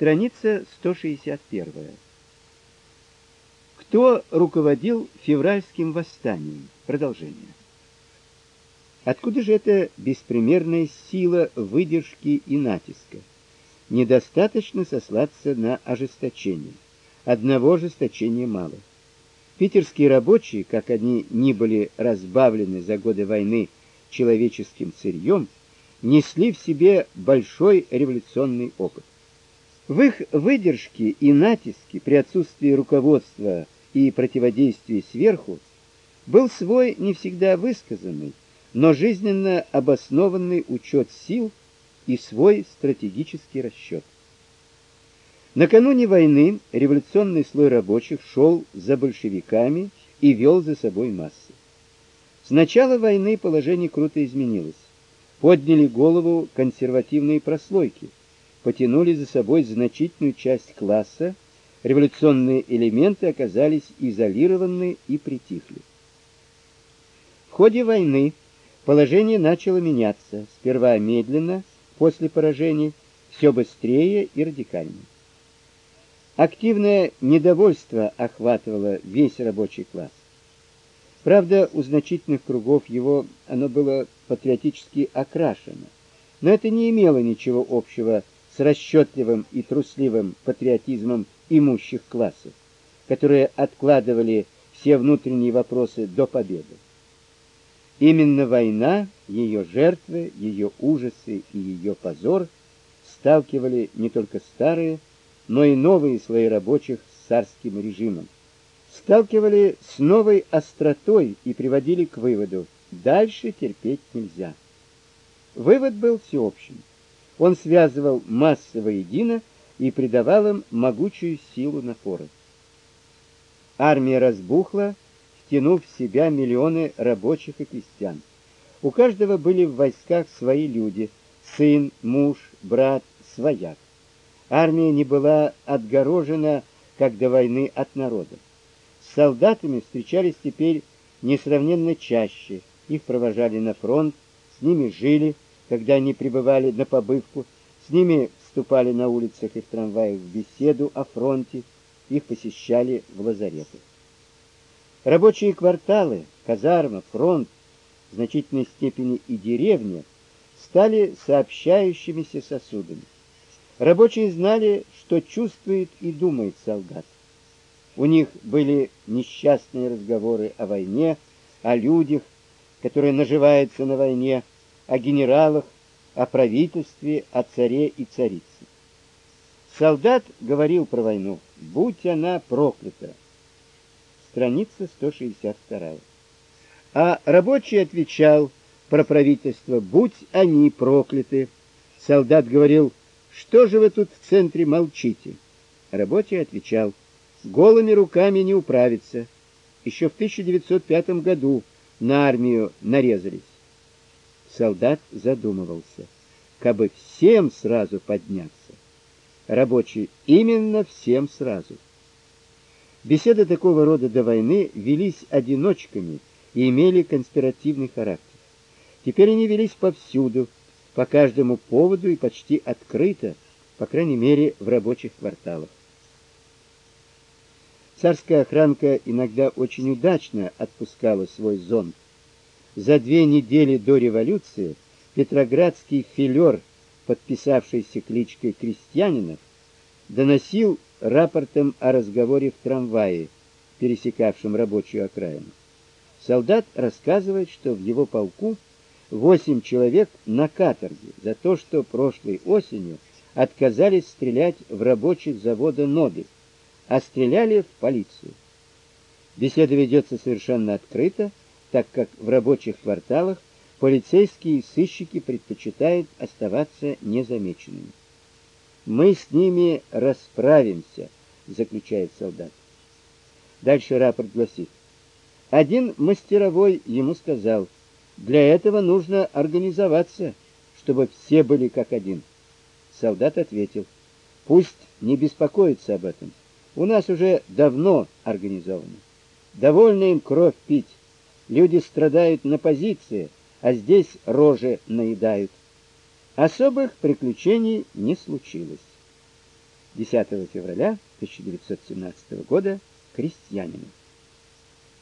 Страница 161. Кто руководил февральским восстанием? Продолжение. Откуда же эта беспримерная сила выдержки и натиска? Недостаточно сослаться на ожесточение. Одного ожесточения мало. Питерские рабочие, как они ни были разбавлены за годы войны человеческим сырьем, несли в себе большой революционный опыт. В их выдержке и натиске при отсутствии руководства и противодействии сверху был свой не всегда высказанный, но жизненно обоснованный учет сил и свой стратегический расчет. Накануне войны революционный слой рабочих шел за большевиками и вел за собой массы. С начала войны положение круто изменилось. Подняли голову консервативные прослойки, потянули за собой значительную часть класса, революционные элементы оказались изолированы и притихли. В ходе войны положение начало меняться, сперва медленно, после поражений все быстрее и радикальнее. Активное недовольство охватывало весь рабочий класс. Правда, у значительных кругов его оно было патриотически окрашено, но это не имело ничего общего с расчетливым и трусливым патриотизмом имущих классов, которые откладывали все внутренние вопросы до победы. Именно война, ее жертвы, ее ужасы и ее позор сталкивали не только старые, но и новые слои рабочих с царским режимом. Сталкивали с новой остротой и приводили к выводу: дальше терпеть нельзя. Вывод был всеобщим. Он связывал массы воедино и придавал им могучую силу напора. Армия разбухла, втянув в себя миллионы рабочих и крестьян. У каждого были в войсках свои люди: сын, муж, брат, свояк. Армия не была отгорожена, как до войны, от народа. С солдатами встречались теперь несравненно чаще. Их провожали на фронт, с ними жили, когда они прибывали на побывку, с ними вступали на улицах и в трамваях в беседу о фронте, их посещали в лазаретах. Рабочие кварталы, казарма, фронт, в значительной степени и деревня стали сообщающимися сосудами. Рабочие знали, что чувствует и думает солдат. У них были несчастные разговоры о войне, о людях, которые наживаются на войне, о генералах, о правительстве, о царе и царице. Солдат говорил про войну, будь она проклята. Страница 162. А рабочий отвечал про правительство, будь они прокляты. Солдат говорил, что же вы тут в центре молчите? Рабочий отвечал, голыми руками не управиться. Еще в 1905 году на армию нарезались. Солдат задумывался, как бы всем сразу подняться. Рабочий именно всем сразу. Беседы такого рода до войны велись одиночками и имели конспиративный характер. Теперь они велись повсюду, по каждому поводу и почти открыто, по крайней мере, в рабочих кварталах. Царская охранка иногда очень удачно отпускала свой зонт. За две недели до революции петроградский филер, подписавшийся кличкой Крестьянинов, доносил рапортом о разговоре в трамвае, пересекавшем рабочую окраину. Солдат рассказывает, что в его полку восемь человек на каторге за то, что прошлой осенью отказались стрелять в рабочих завода Нобель, а стреляли в полицию. Беседа ведется совершенно открыто, так как в рабочих кварталах полицейские сыщики предпочитают оставаться незамеченными. Мы с ними расправимся, заключает солдат. Дальше рапорт гласит: один мастеровой ему сказал: "Для этого нужно организоваться, чтобы все были как один". Солдат ответил: "Пусть не беспокоится об этом. У нас уже давно организовано. Довольно им кровь пить. Люди страдают на позиции, а здесь рожи наедают. Особых приключений не случилось. 10 февраля 1917 года крестьянину.